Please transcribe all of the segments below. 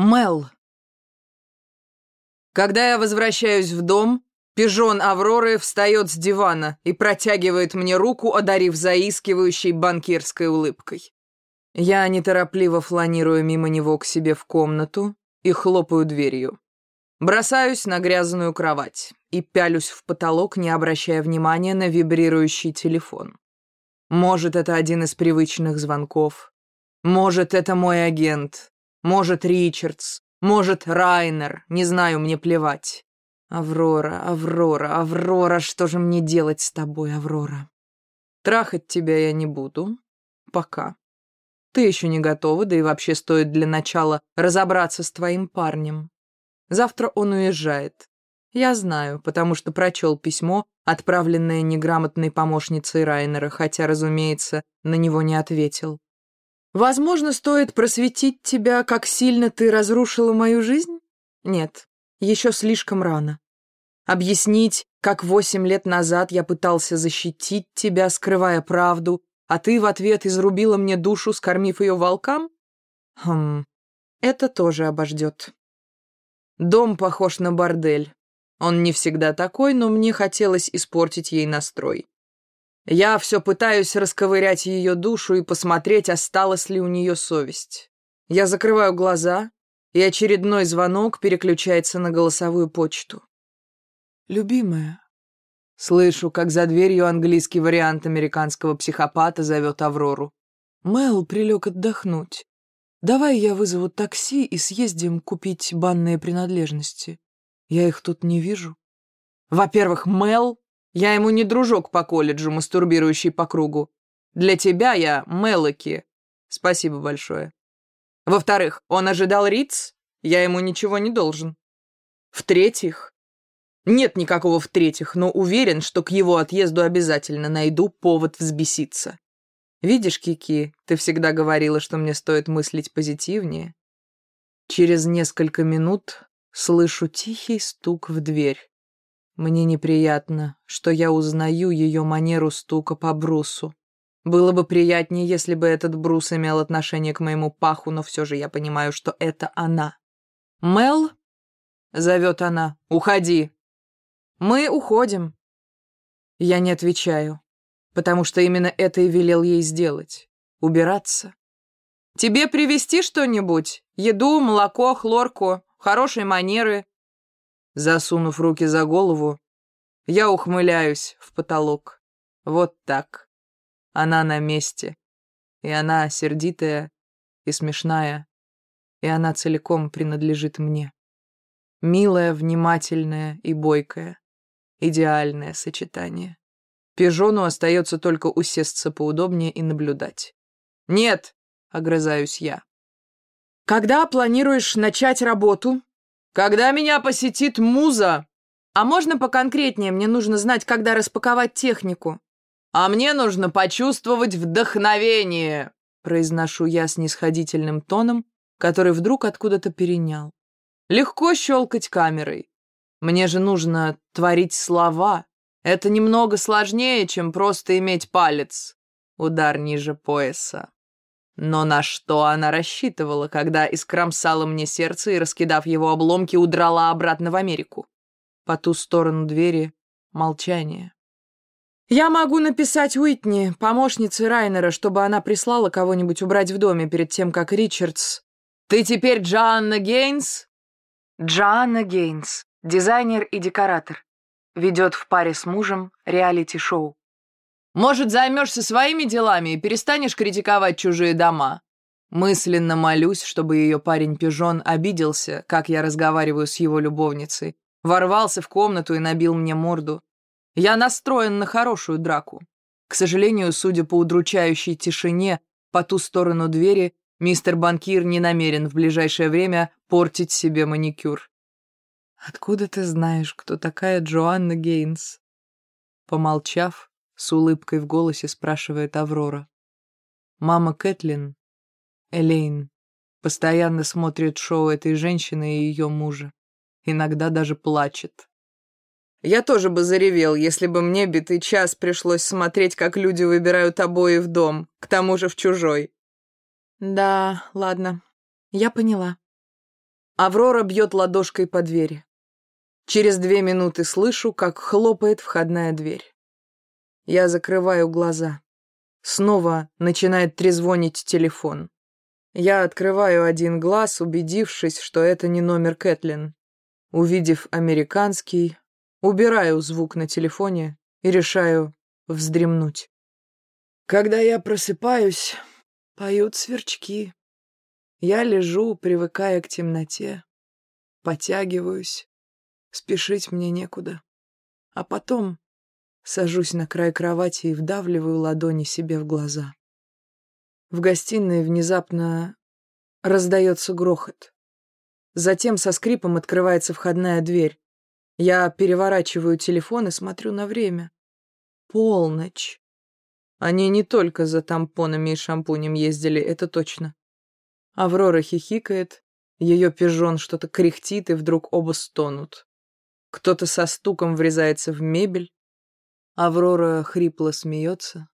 Мел. Когда я возвращаюсь в дом, пижон Авроры встает с дивана и протягивает мне руку, одарив заискивающей банкирской улыбкой. Я неторопливо фланирую мимо него к себе в комнату и хлопаю дверью. Бросаюсь на грязную кровать и пялюсь в потолок, не обращая внимания на вибрирующий телефон. Может, это один из привычных звонков. Может, это мой агент, может, Ричардс, может, Райнер, не знаю, мне плевать. Аврора, Аврора, Аврора, что же мне делать с тобой, Аврора? Трахать тебя я не буду. Пока. Ты еще не готова, да и вообще стоит для начала разобраться с твоим парнем. Завтра он уезжает. Я знаю, потому что прочел письмо, отправленное неграмотной помощницей Райнера, хотя, разумеется, на него не ответил. Возможно, стоит просветить тебя, как сильно ты разрушила мою жизнь? Нет, еще слишком рано. Объяснить, как восемь лет назад я пытался защитить тебя, скрывая правду, а ты в ответ изрубила мне душу, скормив ее волкам? Хм, это тоже обождет. Дом похож на бордель. Он не всегда такой, но мне хотелось испортить ей настрой. Я все пытаюсь расковырять ее душу и посмотреть, осталась ли у нее совесть. Я закрываю глаза, и очередной звонок переключается на голосовую почту. «Любимая». Слышу, как за дверью английский вариант американского психопата зовет Аврору. Мэл прилег отдохнуть. Давай я вызову такси и съездим купить банные принадлежности. Я их тут не вижу. Во-первых, Мэл я ему не дружок по колледжу, мастурбирующий по кругу. Для тебя я Мелоки. Спасибо большое. Во-вторых, он ожидал Риц, я ему ничего не должен. В-третьих, нет никакого в-третьих, но уверен, что к его отъезду обязательно найду повод взбеситься. Видишь, Кики, ты всегда говорила, что мне стоит мыслить позитивнее. Через несколько минут слышу тихий стук в дверь. Мне неприятно, что я узнаю ее манеру стука по брусу. Было бы приятнее, если бы этот брус имел отношение к моему паху, но все же я понимаю, что это она. «Мел?» — зовет она. «Уходи!» «Мы уходим». Я не отвечаю, потому что именно это и велел ей сделать — убираться. «Тебе привезти что-нибудь? Еду, молоко, хлорку, хорошие манеры?» Засунув руки за голову, я ухмыляюсь в потолок. Вот так. Она на месте. И она сердитая и смешная. И она целиком принадлежит мне. Милая, внимательная и бойкая. Идеальное сочетание. Пижону остается только усесться поудобнее и наблюдать. «Нет!» — огрызаюсь я. «Когда планируешь начать работу?» Когда меня посетит муза? А можно поконкретнее? Мне нужно знать, когда распаковать технику. А мне нужно почувствовать вдохновение, произношу я с нисходительным тоном, который вдруг откуда-то перенял. Легко щелкать камерой. Мне же нужно творить слова. Это немного сложнее, чем просто иметь палец. Удар ниже пояса. Но на что она рассчитывала, когда искромсала мне сердце и, раскидав его обломки, удрала обратно в Америку? По ту сторону двери молчание. «Я могу написать Уитни, помощнице Райнера, чтобы она прислала кого-нибудь убрать в доме перед тем, как Ричардс...» «Ты теперь Джоанна Гейнс?» Джоанна Гейнс, дизайнер и декоратор. Ведет в паре с мужем реалити-шоу. Может, займешься своими делами и перестанешь критиковать чужие дома?» Мысленно молюсь, чтобы ее парень-пижон обиделся, как я разговариваю с его любовницей, ворвался в комнату и набил мне морду. Я настроен на хорошую драку. К сожалению, судя по удручающей тишине, по ту сторону двери мистер банкир не намерен в ближайшее время портить себе маникюр. «Откуда ты знаешь, кто такая Джоанна Гейнс?» Помолчав, с улыбкой в голосе спрашивает Аврора. Мама Кэтлин, Элейн, постоянно смотрит шоу этой женщины и ее мужа. Иногда даже плачет. Я тоже бы заревел, если бы мне битый час пришлось смотреть, как люди выбирают обои в дом, к тому же в чужой. Да, ладно, я поняла. Аврора бьет ладошкой по двери. Через две минуты слышу, как хлопает входная дверь. Я закрываю глаза. Снова начинает трезвонить телефон. Я открываю один глаз, убедившись, что это не номер Кэтлин. Увидев американский, убираю звук на телефоне и решаю вздремнуть. Когда я просыпаюсь, поют сверчки. Я лежу, привыкая к темноте, потягиваюсь, спешить мне некуда. А потом сажусь на край кровати и вдавливаю ладони себе в глаза. В гостиной внезапно раздается грохот. Затем со скрипом открывается входная дверь. Я переворачиваю телефон и смотрю на время. Полночь. Они не только за тампонами и шампунем ездили, это точно. Аврора хихикает, ее пижон что-то кряхтит, и вдруг оба стонут. Кто-то со стуком врезается в мебель. Аврора хрипло смеется.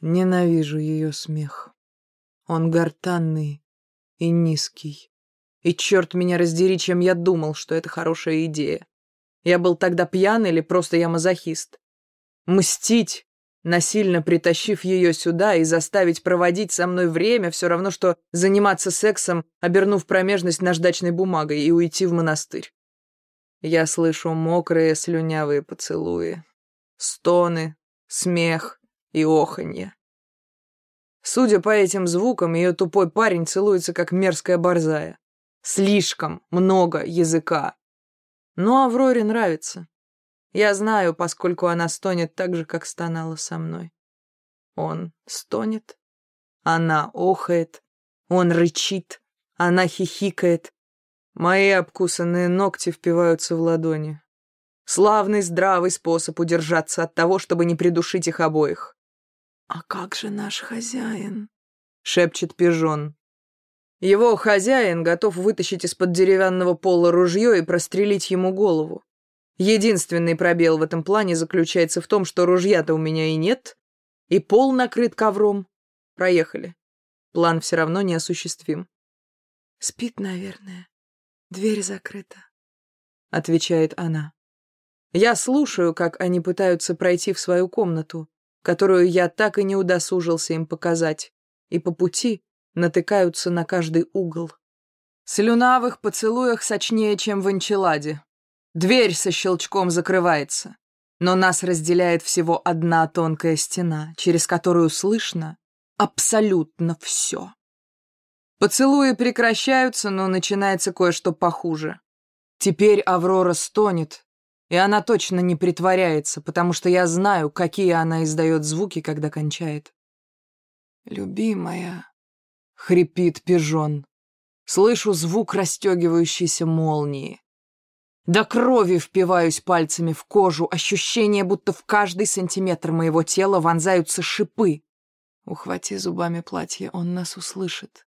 Ненавижу ее смех. Он гортанный и низкий. И черт меня раздери, чем я думал, что это хорошая идея. Я был тогда пьян или просто я мазохист? Мстить Насильно притащив ее сюда и заставить проводить со мной время, все равно, что заниматься сексом, обернув промежность наждачной бумагой и уйти в монастырь. Я слышу мокрые слюнявые поцелуи, стоны, смех и оханье. Судя по этим звукам, ее тупой парень целуется, как мерзкая борзая. Слишком много языка. Но Авроре нравится. Я знаю, поскольку она стонет так же, как стонала со мной. Он стонет, она охает, он рычит, она хихикает. Мои обкусанные ногти впиваются в ладони. Славный здравый способ удержаться от того, чтобы не придушить их обоих. «А как же наш хозяин?» — шепчет пижон. Его хозяин готов вытащить из-под деревянного пола ружье и прострелить ему голову. Единственный пробел в этом плане заключается в том, что ружья-то у меня и нет, и пол накрыт ковром. Проехали. План все равно неосуществим. «Спит, наверное. Дверь закрыта», — отвечает она. Я слушаю, как они пытаются пройти в свою комнату, которую я так и не удосужился им показать, и по пути натыкаются на каждый угол. Слюна в их поцелуях сочнее, чем в анчеладе. Дверь со щелчком закрывается, но нас разделяет всего одна тонкая стена, через которую слышно абсолютно все. Поцелуи прекращаются, но начинается кое-что похуже. Теперь Аврора стонет, и она точно не притворяется, потому что я знаю, какие она издает звуки, когда кончает. «Любимая», — хрипит пижон. Слышу звук расстегивающейся молнии. До крови впиваюсь пальцами в кожу, ощущение, будто в каждый сантиметр моего тела вонзаются шипы. Ухвати зубами платье, он нас услышит.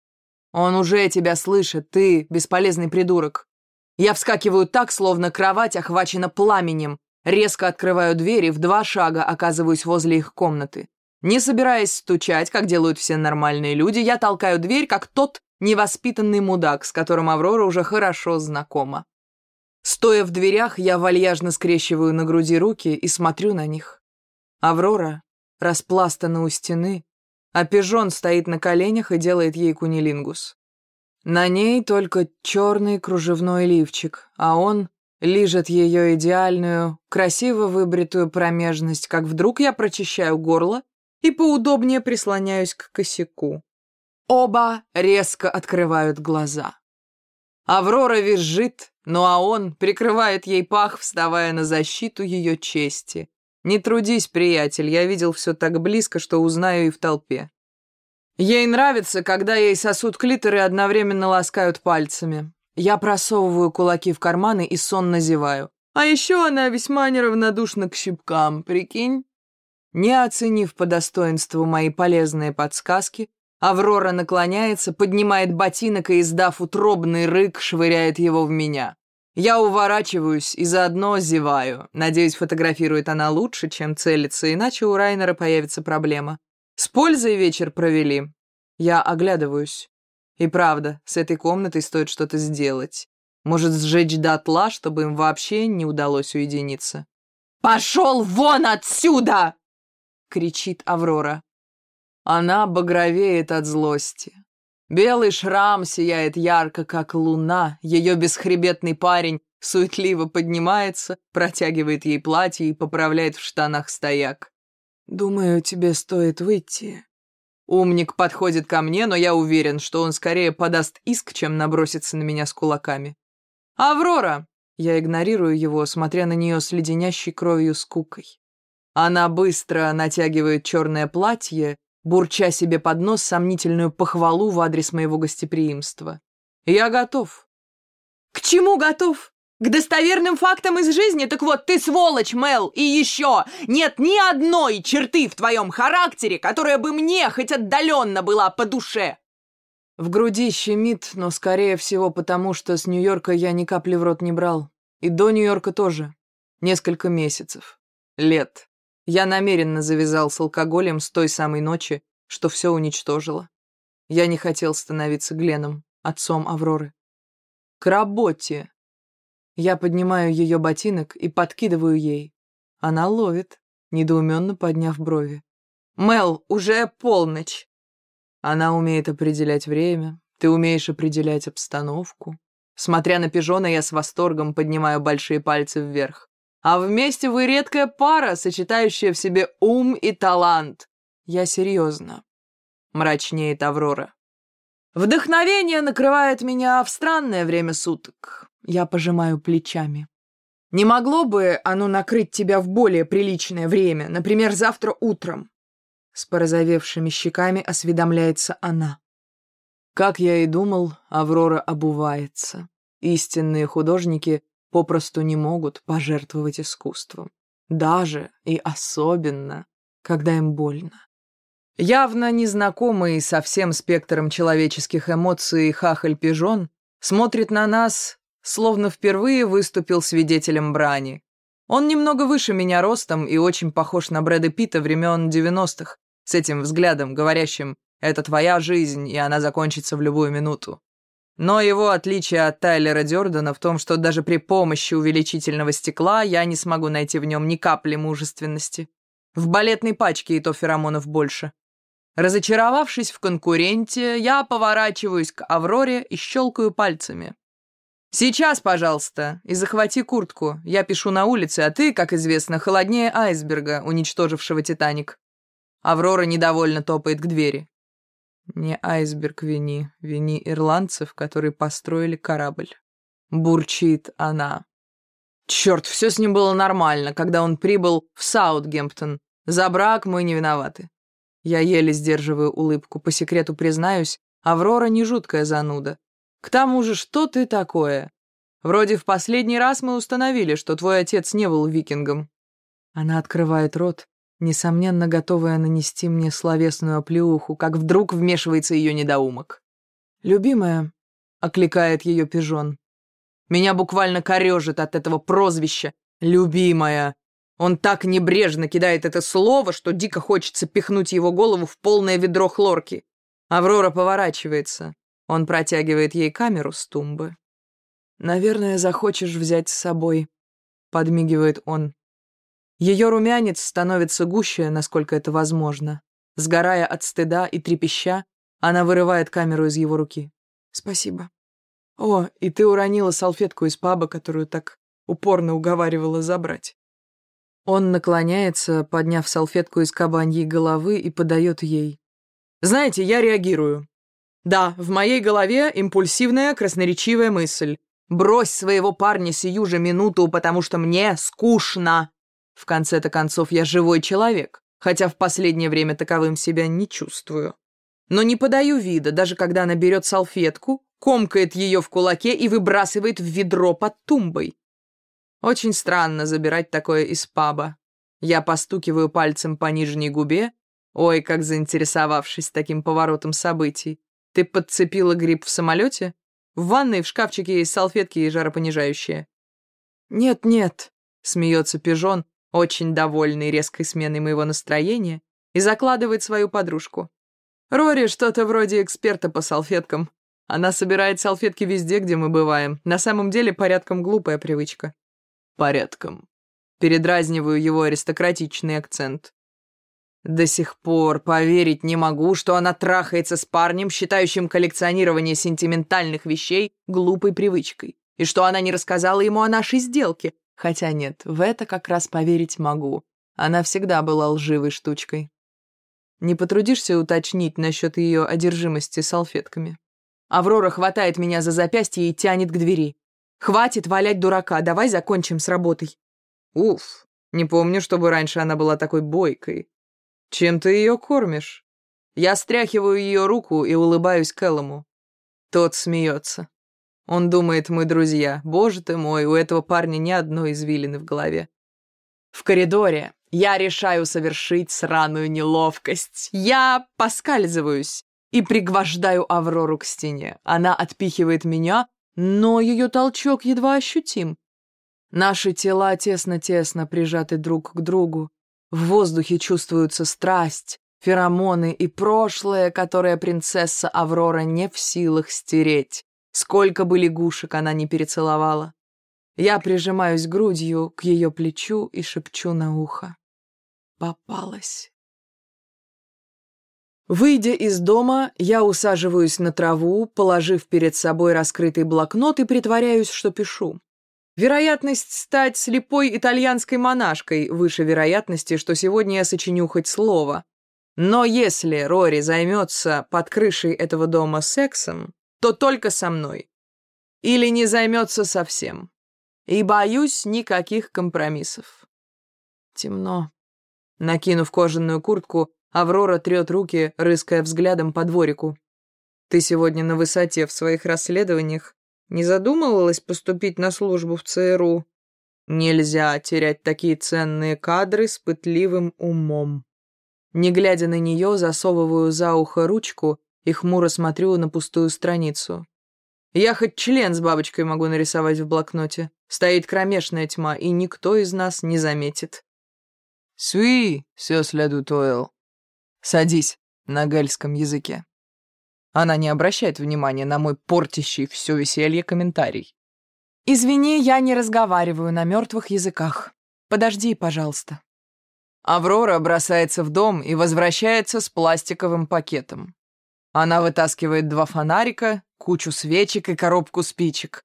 Он уже тебя слышит, ты, бесполезный придурок. Я вскакиваю так, словно кровать охвачена пламенем, резко открываю дверь и в два шага оказываюсь возле их комнаты. Не собираясь стучать, как делают все нормальные люди, я толкаю дверь, как тот невоспитанный мудак, с которым Аврора уже хорошо знакома. Стоя в дверях, я вальяжно скрещиваю на груди руки и смотрю на них. Аврора распластана у стены, а пижон стоит на коленях и делает ей кунилингус. На ней только черный кружевной лифчик, а он лижет ее идеальную, красиво выбритую промежность, как вдруг я прочищаю горло и поудобнее прислоняюсь к косяку. Оба резко открывают глаза. Аврора визжит, ну а он прикрывает ей пах, вставая на защиту ее чести. Не трудись, приятель, я видел все так близко, что узнаю и в толпе. Ей нравится, когда ей сосут клитор и одновременно ласкают пальцами. Я просовываю кулаки в карманы и сонно зеваю. А еще она весьма неравнодушна к щипкам, прикинь? Не оценив по достоинству мои полезные подсказки, Аврора наклоняется, поднимает ботинок и, издав утробный рык, швыряет его в меня. Я уворачиваюсь и заодно зеваю. Надеюсь, фотографирует она лучше, чем целится, иначе у Райнера появится проблема. С пользой вечер провели. Я оглядываюсь. И правда, с этой комнатой стоит что-то сделать. Может, сжечь дотла, чтобы им вообще не удалось уединиться. «Пошел вон отсюда!» — кричит Аврора. Она багровеет от злости. Белый шрам сияет ярко, как луна. Ее бесхребетный парень суетливо поднимается, протягивает ей платье и поправляет в штанах стояк. «Думаю, тебе стоит выйти». Умник подходит ко мне, но я уверен, что он скорее подаст иск, чем набросится на меня с кулаками. «Аврора!» Я игнорирую его, смотря на нее с леденящей кровью скукой. Она быстро натягивает черное платье, бурча себе под нос сомнительную похвалу в адрес моего гостеприимства. «Я готов». «К чему готов? К достоверным фактам из жизни? Так вот, ты сволочь, Мел, и еще нет ни одной черты в твоем характере, которая бы мне хоть отдаленно была по душе!» В груди щемит, но, скорее всего, потому что с Нью-Йорка я ни капли в рот не брал. И до Нью-Йорка тоже. Несколько месяцев. Лет. Я намеренно завязал с алкоголем с той самой ночи, что все уничтожило. Я не хотел становиться Гленом, отцом Авроры. К работе. Я поднимаю ее ботинок и подкидываю ей. Она ловит, недоуменно подняв брови. «Мел, уже полночь!» Она умеет определять время, ты умеешь определять обстановку. Смотря на пижона, я с восторгом поднимаю большие пальцы вверх. А вместе вы редкая пара, сочетающая в себе ум и талант. Я серьезно. Мрачнеет Аврора. Вдохновение накрывает меня в странное время суток. Я пожимаю плечами. Не могло бы оно накрыть тебя в более приличное время, например, завтра утром? С порозовевшими щеками осведомляется она. Как я и думал, Аврора обувается. Истинные художники попросту не могут пожертвовать искусством. Даже и особенно, когда им больно. Явно незнакомый со всем спектром человеческих эмоций хахаль-пижон смотрит на нас словно впервые выступил свидетелем брани. Он немного выше меня ростом и очень похож на Брэда Питта времен 90-х, с этим взглядом, говорящим «это твоя жизнь, и она закончится в любую минуту». Но его отличие от Тайлера Дёрдена в том, что даже при помощи увеличительного стекла я не смогу найти в нем ни капли мужественности. В балетной пачке и то феромонов больше. Разочаровавшись в конкуренте, я поворачиваюсь к Авроре и щелкаю пальцами. «Сейчас, пожалуйста, и захвати куртку. Я пишу на улице, а ты, как известно, холоднее айсберга, уничтожившего «Титаник». Аврора недовольно топает к двери. Не айсберг вини, вини ирландцев, которые построили корабль. Бурчит она. Черт, все с ним было нормально, когда он прибыл в Саутгемптон. За брак мы не виноваты. Я еле сдерживаю улыбку, по секрету признаюсь, Аврора не жуткая зануда. К тому же, что ты такое? Вроде в последний раз мы установили, что твой отец не был викингом. Она открывает рот, несомненно готовая нанести мне словесную оплеуху, как вдруг вмешивается ее недоумок. «Любимая», — окликает ее пижон. Меня буквально корежит от этого прозвища «любимая». Он так небрежно кидает это слово, что дико хочется пихнуть его голову в полное ведро хлорки. Аврора поворачивается. Он протягивает ей камеру с тумбы. «Наверное, захочешь взять с собой», — подмигивает он. Ее румянец становится гуще, насколько это возможно. Сгорая от стыда и трепеща, она вырывает камеру из его руки. «Спасибо». «О, и ты уронила салфетку из паба, которую так упорно уговаривала забрать». Он наклоняется, подняв салфетку из кабаньей головы и подает ей. «Знаете, я реагирую. Да, в моей голове импульсивная красноречивая мысль. Брось своего парня сию же минуту, потому что мне скучно. В конце-то концов, я живой человек, хотя в последнее время таковым себя не чувствую. Но не подаю вида, даже когда она берет салфетку, комкает ее в кулаке и выбрасывает в ведро под тумбой. Очень странно забирать такое из паба. Я постукиваю пальцем по нижней губе, ой, как заинтересовавшись таким поворотом событий. Ты подцепила гриб в самолете? В ванной в шкафчике есть салфетки и жаропонижающие. Нет-нет, смеется пижон, очень довольный резкой сменой моего настроения, и закладывает свою подружку. Рори что-то вроде эксперта по салфеткам. Она собирает салфетки везде, где мы бываем. На самом деле порядком глупая привычка. Порядком. Передразниваю его аристократичный акцент. До сих пор поверить не могу, что она трахается с парнем, считающим коллекционирование сентиментальных вещей глупой привычкой, и что она не рассказала ему о нашей сделке. Хотя нет, в это как раз поверить могу. Она всегда была лживой штучкой. Не потрудишься уточнить насчет ее одержимости салфетками? Аврора хватает меня за запястье и тянет к двери. «Хватит валять дурака, давай закончим с работой». Уф, не помню, чтобы раньше она была такой бойкой. Чем ты ее кормишь? Я стряхиваю ее руку и улыбаюсь Кэллому. Тот смеется. Он думает, мы друзья. Боже ты мой, у этого парня ни одной извилины в голове. В коридоре я решаю совершить сраную неловкость. Я поскальзываюсь и пригвождаю Аврору к стене. Она отпихивает меня, но ее толчок едва ощутим. Наши тела тесно-тесно прижаты друг к другу. В воздухе чувствуются страсть, феромоны и прошлое, которое принцесса Аврора не в силах стереть. Сколько бы лягушек она не перецеловала. Я прижимаюсь грудью к ее плечу и шепчу на ухо. Попалась. Выйдя из дома, я усаживаюсь на траву, положив перед собой раскрытый блокнот и притворяюсь, что пишу. Вероятность стать слепой итальянской монашкой выше вероятности, что сегодня я сочиню хоть слово. Но если Рори займется под крышей этого дома сексом, то только со мной. Или не займется совсем. И боюсь никаких компромиссов. Темно. Накинув кожаную куртку, Аврора трет руки, рыская взглядом по дворику. «Ты сегодня на высоте в своих расследованиях. Не задумывалась поступить на службу в ЦРУ? Нельзя терять такие ценные кадры с пытливым умом». Не глядя на нее, засовываю за ухо ручку и хмуро смотрю на пустую страницу. Я хоть член с бабочкой могу нарисовать в блокноте. Стоит кромешная тьма, и никто из нас не заметит. «Суи, все следует Ойл», «Садись» на гальском языке. Она не обращает внимания на мой портящий все веселье комментарий. «Извини, я не разговариваю на мертвых языках. Подожди, пожалуйста». Аврора бросается в дом и возвращается с пластиковым пакетом. Она вытаскивает два фонарика, кучу свечек и коробку спичек.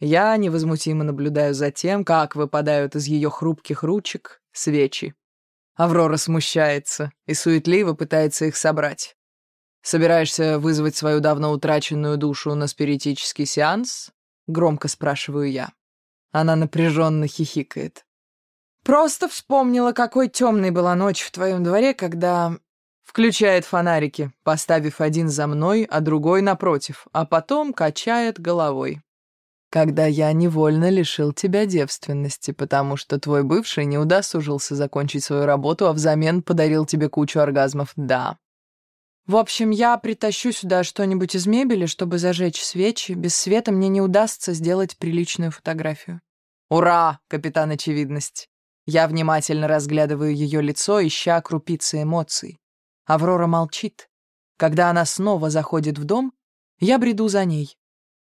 Я невозмутимо наблюдаю за тем, как выпадают из ее хрупких ручек свечи. Аврора смущается и суетливо пытается их собрать. «Собираешься вызвать свою давно утраченную душу на спиритический сеанс?» — громко спрашиваю я. Она напряженно хихикает. «Просто вспомнила, какой темной была ночь в твоем дворе, когда...» Включает фонарики, поставив один за мной, а другой напротив, а потом качает головой когда я невольно лишил тебя девственности, потому что твой бывший не удосужился закончить свою работу, а взамен подарил тебе кучу оргазмов, да. В общем, я притащу сюда что-нибудь из мебели, чтобы зажечь свечи. Без света мне не удастся сделать приличную фотографию. Ура, капитан Очевидность! Я внимательно разглядываю ее лицо, ища крупицы эмоций. Аврора молчит. Когда она снова заходит в дом, я бреду за ней.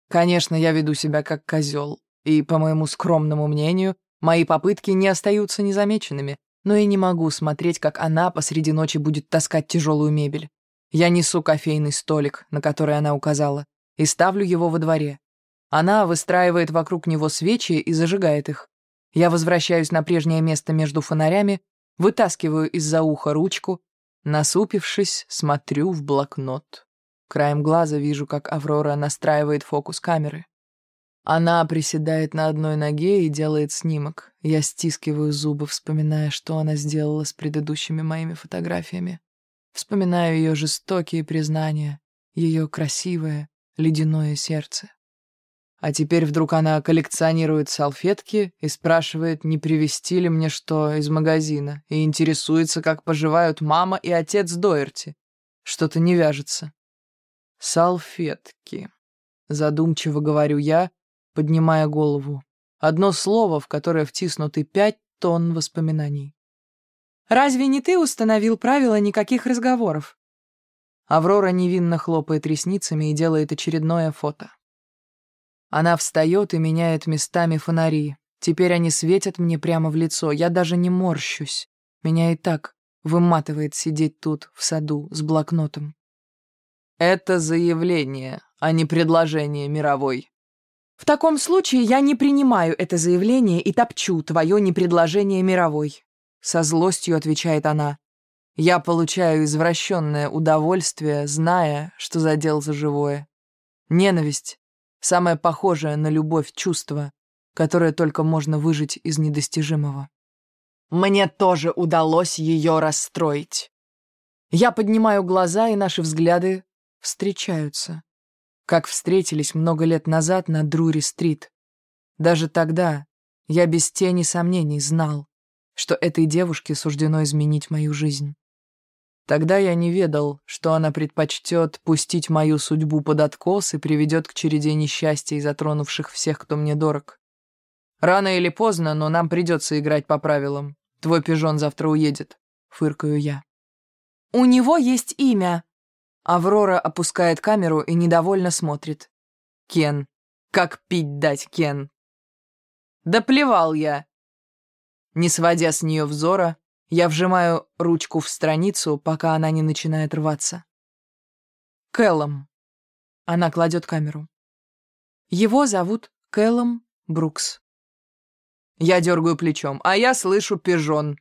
Конечно, я веду себя как козел, и, по моему скромному мнению, мои попытки не остаются незамеченными, но я не могу смотреть, как она посреди ночи будет таскать тяжелую мебель. Я несу кофейный столик, на который она указала, и ставлю его во дворе. Она выстраивает вокруг него свечи и зажигает их. Я возвращаюсь на прежнее место между фонарями, вытаскиваю из-за уха ручку, насупившись, смотрю в блокнот. Краем глаза вижу, как Аврора настраивает фокус камеры. Она приседает на одной ноге и делает снимок. Я стискиваю зубы, вспоминая, что она сделала с предыдущими моими фотографиями. Вспоминаю ее жестокие признания, ее красивое, ледяное сердце. А теперь вдруг она коллекционирует салфетки и спрашивает, не привезти ли мне что из магазина, и интересуется, как поживают мама и отец Доерти. Что-то не вяжется. «Салфетки», — задумчиво говорю я, поднимая голову. Одно слово, в которое втиснуты пять тонн воспоминаний. «Разве не ты установил правила никаких разговоров?» Аврора невинно хлопает ресницами и делает очередное фото. Она встает и меняет местами фонари. Теперь они светят мне прямо в лицо. Я даже не морщусь. Меня и так выматывает сидеть тут, в саду, с блокнотом. Это заявление, а не предложение мировой. В таком случае я не принимаю это заявление и топчу твое непредложение мировой. Со злостью отвечает она. Я получаю извращенное удовольствие, зная, что задел за живое. Ненависть — самое похожее на любовь чувство, которое только можно выжить из недостижимого. Мне тоже удалось ее расстроить. Я поднимаю глаза, и наши взгляды встречаются. Как встретились много лет назад на Друри-стрит. Даже тогда я без тени сомнений знал, что этой девушке суждено изменить мою жизнь. Тогда я не ведал, что она предпочтет пустить мою судьбу под откос и приведет к череде несчастий, затронувших всех, кто мне дорог. Рано или поздно, но нам придется играть по правилам. Твой пижон завтра уедет, фыркаю я. У него есть имя, Аврора опускает камеру и недовольно смотрит. Кен. Как пить дать, Кен? Да плевал я. Не сводя с нее взора, я вжимаю ручку в страницу, пока она не начинает рваться. Кэллом. Она кладет камеру. Его зовут Кэллом Брукс. Я дергаю плечом, а я слышу пижон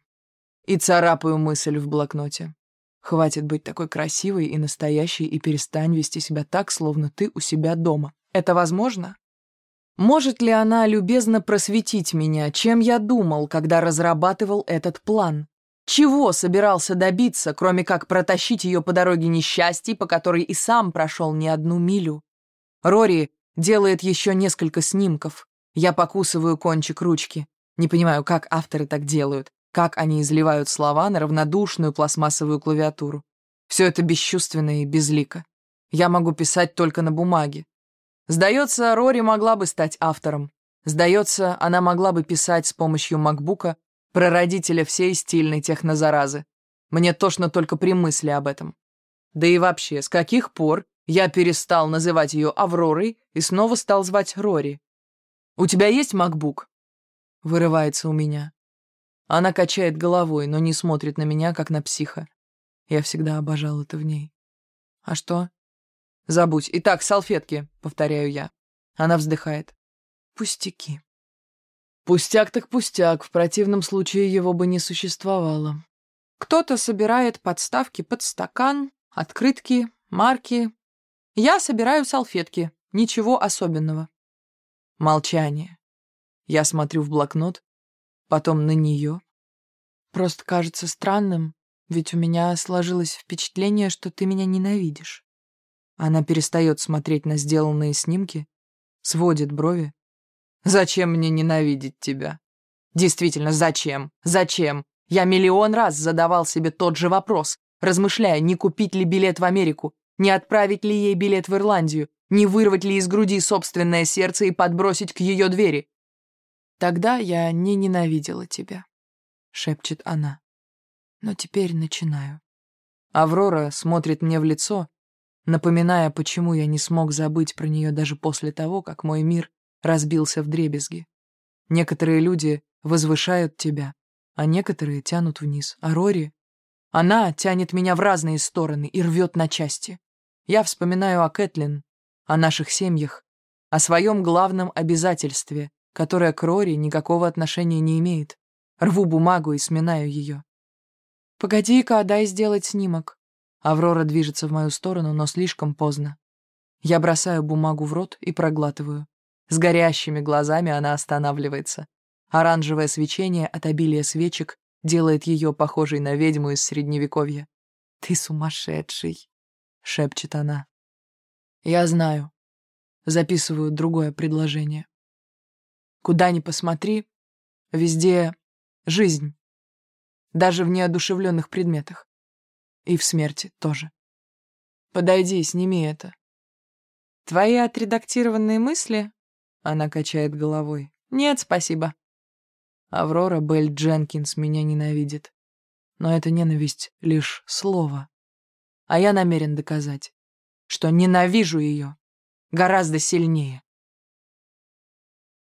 и царапаю мысль в блокноте. Хватит быть такой красивой и настоящей и перестань вести себя так, словно ты у себя дома. Это возможно? Может ли она любезно просветить меня, чем я думал, когда разрабатывал этот план? Чего собирался добиться, кроме как протащить ее по дороге несчастий, по которой и сам прошел не одну милю? Рори делает еще несколько снимков. Я покусываю кончик ручки. Не понимаю, как авторы так делают как они изливают слова на равнодушную пластмассовую клавиатуру. Все это бесчувственно и безлико. Я могу писать только на бумаге. Сдается, Рори могла бы стать автором. Сдается, она могла бы писать с помощью макбука прародителя всей стильной технозаразы. Мне тошно только при мысли об этом. Да и вообще, с каких пор я перестал называть ее Авророй и снова стал звать Рори? «У тебя есть макбук?» Вырывается у меня. Она качает головой, но не смотрит на меня, как на психа. Я всегда обожал это в ней. А что? Забудь. Итак, салфетки, повторяю я. Она вздыхает. Пустяки. Пустяк так пустяк, в противном случае его бы не существовало. Кто-то собирает подставки под стакан, открытки, марки. Я собираю салфетки. Ничего особенного. Молчание. Я смотрю в блокнот, потом на нее. Просто кажется странным, ведь у меня сложилось впечатление, что ты меня ненавидишь. Она перестает смотреть на сделанные снимки, сводит брови. Зачем мне ненавидеть тебя? Действительно, зачем? Зачем? Я миллион раз задавал себе тот же вопрос, размышляя, не купить ли билет в Америку, не отправить ли ей билет в Ирландию, не вырвать ли из груди собственное сердце и подбросить к ее двери. Тогда я не ненавидела тебя, шепчет она. Но теперь начинаю. Аврора смотрит мне в лицо, напоминая, почему я не смог забыть про нее даже после того, как мой мир разбился в дребезги. Некоторые люди возвышают тебя, а некоторые тянут вниз. А Рори? Она тянет меня в разные стороны и рвет на части. Я вспоминаю о Кэтлин, о наших семьях, о своем главном обязательстве которая к Рори никакого отношения не имеет. Рву бумагу и сминаю ее. «Погоди-ка, дай сделать снимок». Аврора движется в мою сторону, но слишком поздно. Я бросаю бумагу в рот и проглатываю. С горящими глазами она останавливается. Оранжевое свечение от обилия свечек делает ее похожей на ведьму из Средневековья. «Ты сумасшедший», — шепчет она. «Я знаю». Записываю другое предложение. Куда ни посмотри, везде жизнь. Даже в неодушевленных предметах. И в смерти тоже. Подойди, сними это. Твои отредактированные мысли? Она качает головой. Нет, спасибо. Аврора Белль Дженкинс меня ненавидит. Но эта ненависть — лишь слово. А я намерен доказать, что ненавижу ее гораздо сильнее.